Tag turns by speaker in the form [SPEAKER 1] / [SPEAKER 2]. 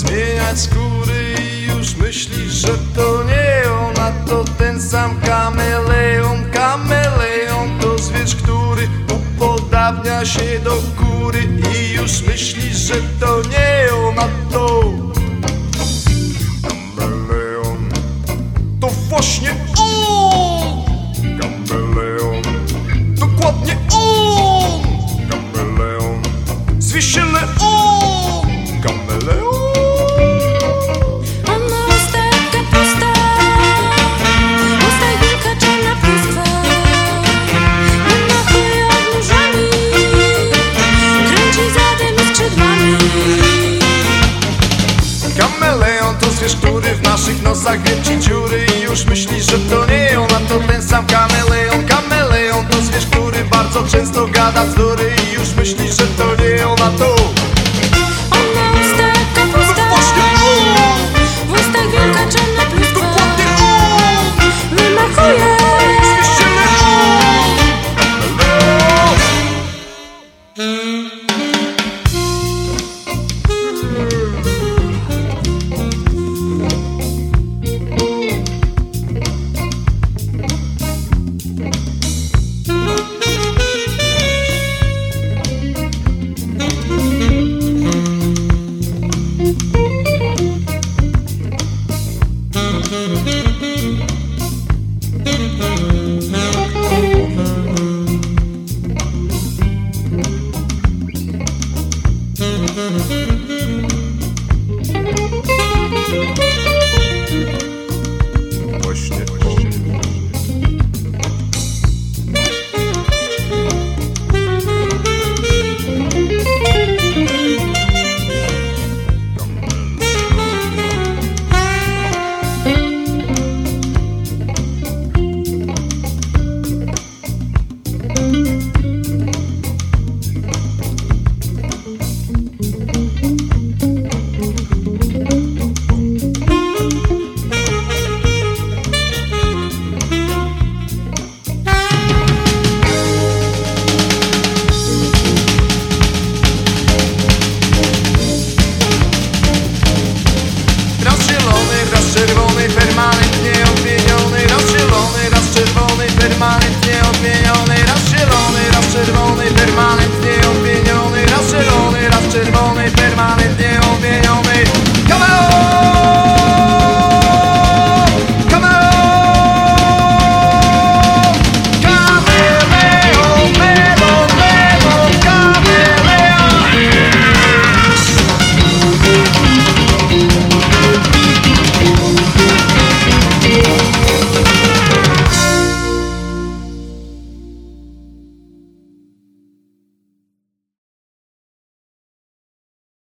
[SPEAKER 1] zmieniać skóry I już myślisz, że to nie ona To ten sam kameleon. Kameleon to zwierz, który upodabnia się do góry I już myślisz, że to nie ona To kameleon. To właśnie on! Kameleon. Dokładnie on! Kameleon. Zwie się który w naszych nosach kręci dziury I już myślisz, że to nie ona, to ten sam kameleon Kameleon to zwierz, który bardzo często gada bzdury
[SPEAKER 2] Thank you.